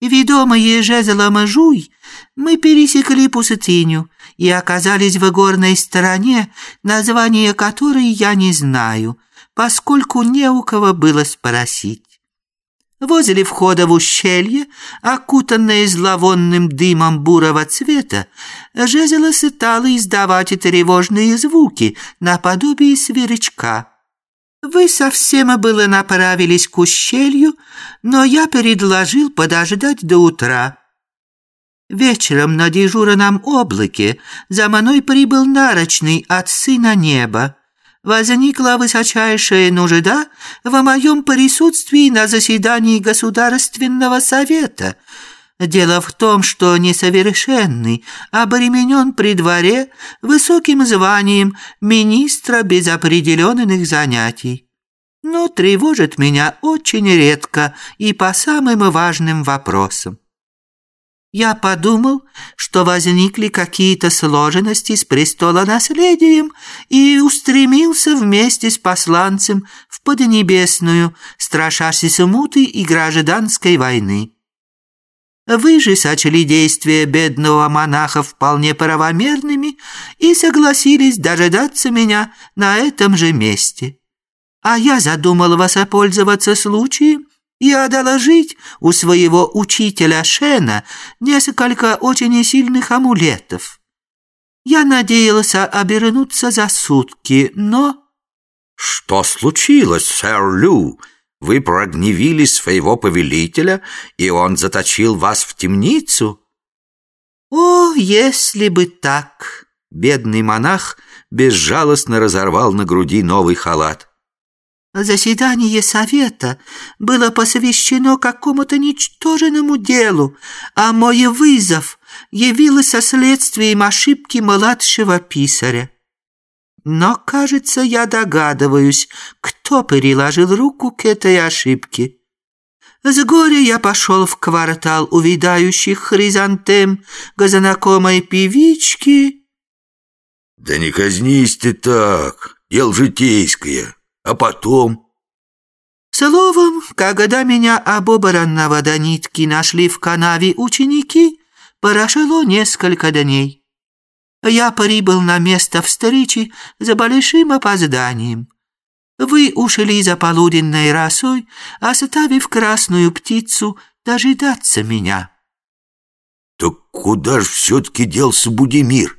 Ведомые жезлом жуй, мы пересекли пустыню и оказались в горной стороне, название которой я не знаю, поскольку не у кого было спросить. Возле входа в ущелье, окутанное зловонным дымом бурого цвета, жезла стала издавать тревожные звуки наподобие сверчка. Вы совсем было направились к ущелью, но я предложил подождать до утра. Вечером на дежурном облаке за мной прибыл нарочный от сына неба возникла высочайшая нужда в моем присутствии на заседании Государственного Совета. Дело в том, что несовершенный обременен при дворе высоким званием министра без определенных занятий. Но тревожит меня очень редко и по самым важным вопросам. Я подумал, что возникли какие-то сложности с престолонаследием и устремился вместе с посланцем в Поднебесную, страшась смуты и гражданской войны. Вы же сочли действия бедного монаха вполне правомерными и согласились дожидаться меня на этом же месте. А я задумал воспользоваться случаем и одолжить у своего учителя Шена несколько очень сильных амулетов. Я надеялся обернуться за сутки, но... «Что случилось, сэр Лю? Вы прогневили своего повелителя, и он заточил вас в темницу?» «О, если бы так!» Бедный монах безжалостно разорвал на груди новый халат. Заседание совета было посвящено какому-то ничтожному делу, а мой вызов явился следствием ошибки младшего писаря. Но, кажется, я догадываюсь, кто переложил руку к этой ошибке. С горя я пошел в квартал увядающих хризантем к знакомой певичке. «Да не казнись ты так, дело житейское», а потом? Словом, когда меня обобранного до нитки нашли в канаве ученики, прошло несколько дней. Я прибыл на место встречи за большим опозданием. Вы ушли за полуденной росой, оставив красную птицу дожидаться меня. Так куда ж все-таки делся Будимир?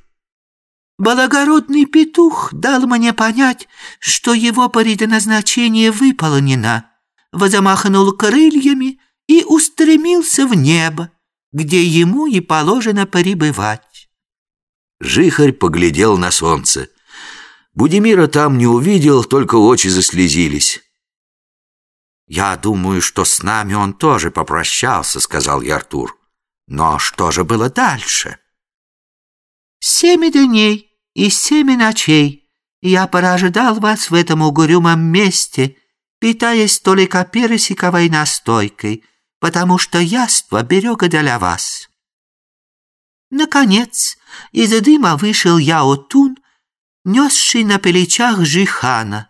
Благородный петух дал мне понять, что его предназначение выполнено, возомахнул крыльями и устремился в небо, где ему и положено пребывать. Жихарь поглядел на солнце. Будимира там не увидел, только очи заслезились. «Я думаю, что с нами он тоже попрощался», — сказал я Артур. «Но что же было дальше?» «Семь дней и семь ночей я порождал вас в этом угрюмом месте, питаясь только персиковой настойкой, потому что яство берег для вас. Наконец, из дыма вышел Яотун, несший на плечах Жихана.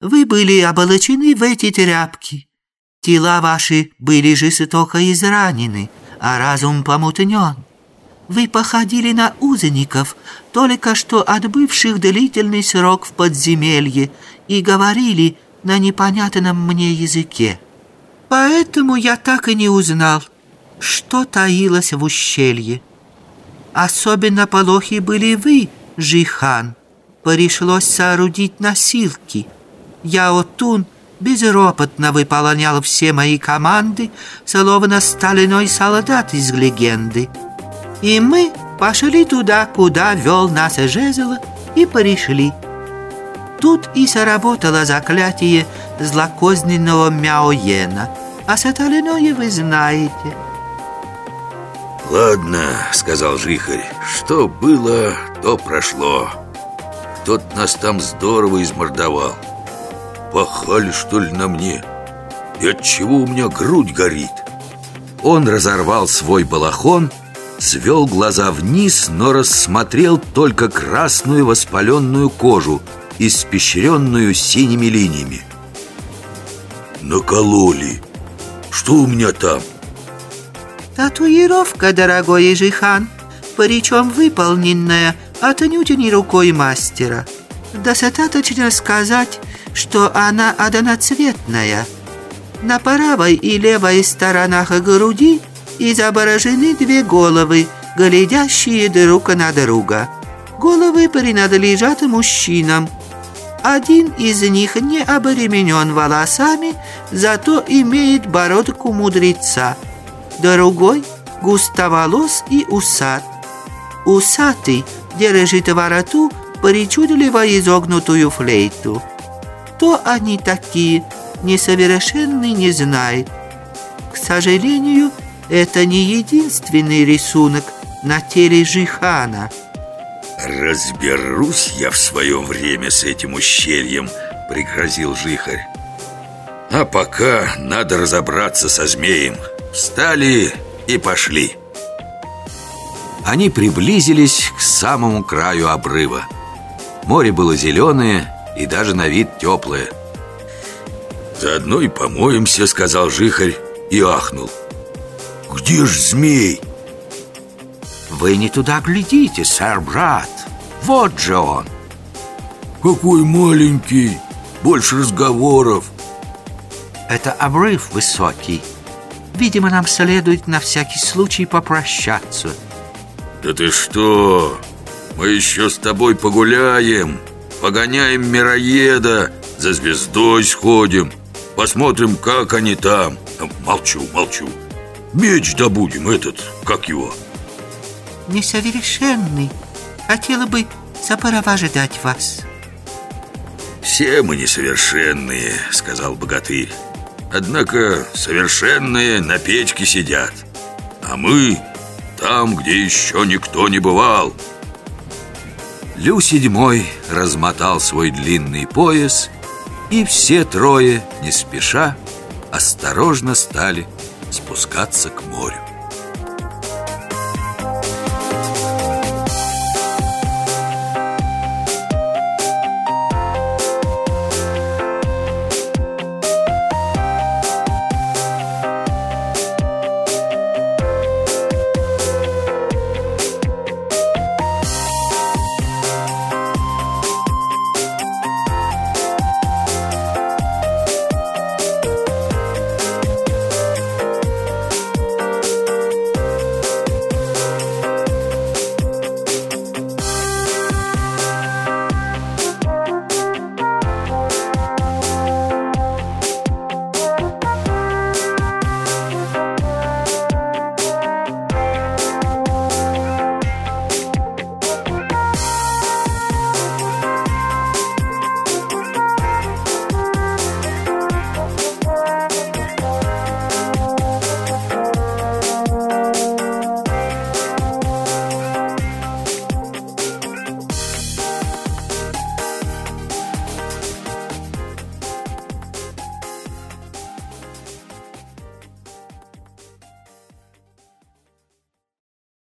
Вы были облачены в эти тряпки. Тела ваши были жестоко изранены, а разум помутнен. Вы походили на узников, только что отбывших длительный срок в подземелье, и говорили на непонятном мне языке. Поэтому я так и не узнал, что таилось в ущелье. Особенно полохи были вы, Жихан. Пришлось соорудить носилки. Я Отун безропотно выполнял все мои команды, словно стальной солдат из легенды. И мы пошли туда, куда вел нас жезл, и пришли. Тут и сработало заклятие злокозненного Мяоена, а остальное вы знаете. «Ладно», — сказал Жихарь, — «что было, то прошло. Тот нас там здорово измордовал. Пахали, что ли, на мне? И отчего у меня грудь горит?» Он разорвал свой балахон свел глаза вниз, но рассмотрел только красную воспаленную кожу, испещренную синими линиями. «Накололи! Что у меня там?» Татуировка, дорогой Ижихан, причем выполненная отнюдь не рукой мастера. Достаточно сказать, что она одноцветная. На правой и левой сторонах груди изображены две головы, глядящие друг на друга. Головы принадлежат мужчинам. Один из них не обременен волосами, зато имеет бородку мудреца. Другой густоволос и усат. Усатый держит во рту причудливо изогнутую флейту. Кто они такие, несовершенный не знает. К сожалению, это не единственный рисунок на теле Жихана. «Разберусь я в свое время с этим ущельем», — пригрозил Жихарь. «А пока надо разобраться со змеем. Встали и пошли». Они приблизились к самому краю обрыва. Море было зеленое и даже на вид теплое. «Заодно и помоемся», — сказал Жихарь и ахнул. «Где ж змей?» Вы не туда глядите, сэр-брат Вот же он Какой маленький Больше разговоров Это обрыв высокий Видимо, нам следует на всякий случай попрощаться. Да ты что? Мы еще с тобой погуляем Погоняем мироеда За звездой сходим Посмотрим, как они там. Молчу, молчу. Меч добудем этот, как его? Несовершенный. Хотела бы сопровождать вас. Все мы несовершенные, сказал богатырь Однако совершенные на печке сидят А мы там, где еще никто не бывал. Лю седьмой размотал свой длинный пояс И все трое, не спеша, осторожно стали спускаться к морю